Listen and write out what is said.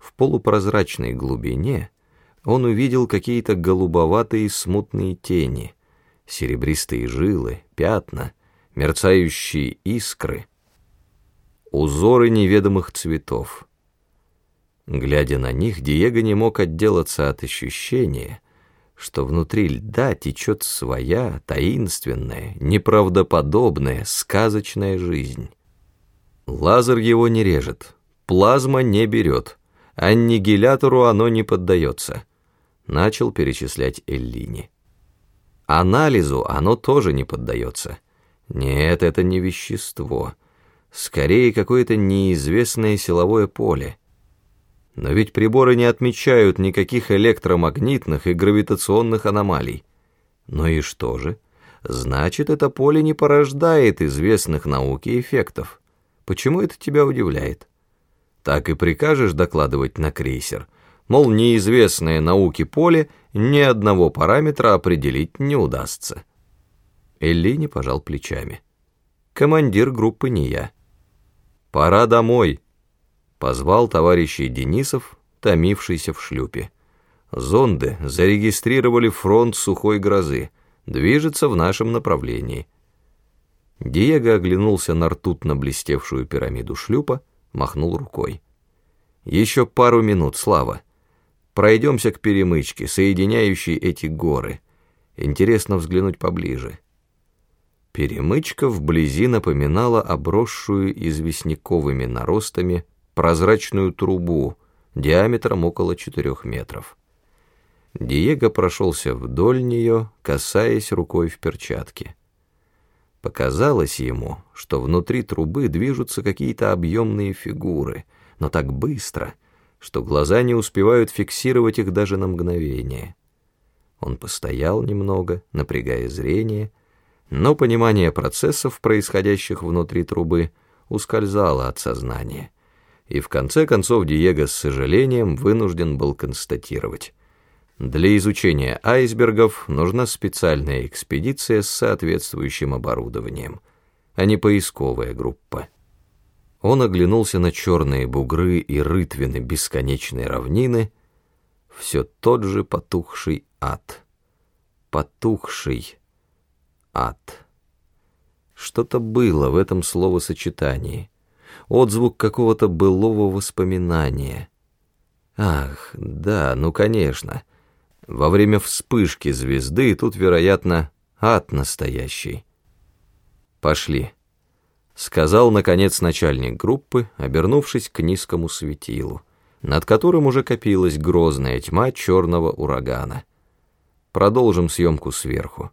В полупрозрачной глубине он увидел какие-то голубоватые смутные тени, серебристые жилы, пятна, мерцающие искры, узоры неведомых цветов. Глядя на них, Диего не мог отделаться от ощущения, что внутри льда течет своя таинственная, неправдоподобная, сказочная жизнь. Лазер его не режет, плазма не берет, аннигилятору оно не поддается, начал перечислять Эллини. Анализу оно тоже не поддается. Нет, это не вещество, скорее какое-то неизвестное силовое поле. Но ведь приборы не отмечают никаких электромагнитных и гравитационных аномалий. Ну и что же? Значит, это поле не порождает известных науке эффектов. Почему это тебя удивляет? Так и прикажешь докладывать на крейсер, мол, неизвестное науке поле ни одного параметра определить не удастся. Эллини пожал плечами. Командир группы не я. «Пора домой», — позвал товарищей Денисов, томившийся в шлюпе. «Зонды зарегистрировали фронт сухой грозы, движется в нашем направлении». Диего оглянулся на ртутно блестевшую пирамиду шлюпа, махнул рукой. «Еще пару минут, Слава. Пройдемся к перемычке, соединяющей эти горы. Интересно взглянуть поближе». Перемычка вблизи напоминала обросшую известняковыми наростами прозрачную трубу диаметром около четырех метров. Диего прошелся вдоль нее, касаясь рукой в перчатке. Показалось ему, что внутри трубы движутся какие-то объемные фигуры, но так быстро, что глаза не успевают фиксировать их даже на мгновение. Он постоял немного, напрягая зрение, но понимание процессов, происходящих внутри трубы, ускользало от сознания, и в конце концов Диего с сожалением вынужден был констатировать. Для изучения айсбергов нужна специальная экспедиция с соответствующим оборудованием, а не поисковая группа. Он оглянулся на черные бугры и рытвины бесконечной равнины, все тот же потухший ад. Потухший ад. Что-то было в этом словосочетании, отзвук какого-то былого воспоминания. Ах, да, ну конечно, во время вспышки звезды, тут, вероятно, ад настоящий. «Пошли», — сказал, наконец, начальник группы, обернувшись к низкому светилу, над которым уже копилась грозная тьма черного урагана. «Продолжим съемку сверху».